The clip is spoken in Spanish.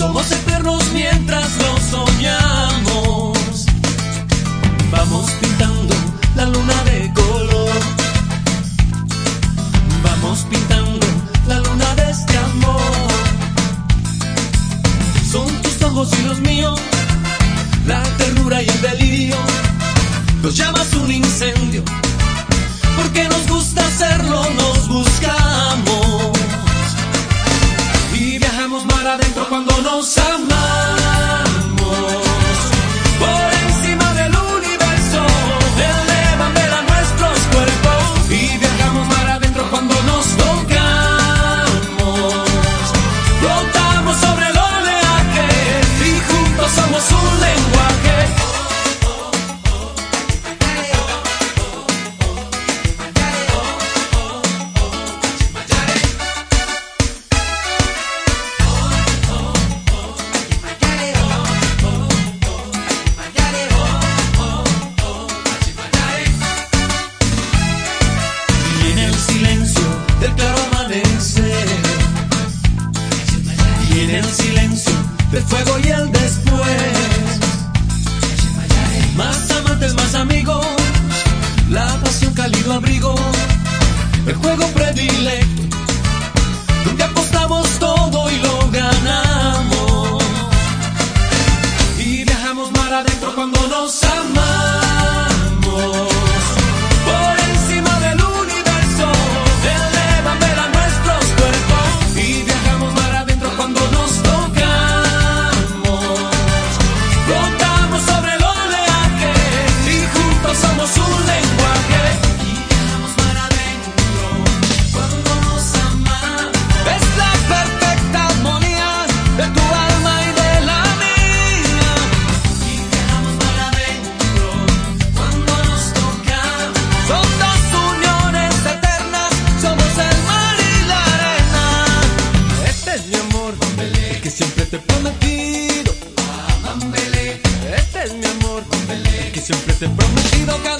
Somos el silencio del claro amanecer. Y en el silencio del fuego y siempre te he prometido. Este es mi amor. El que siempre te he prometido cada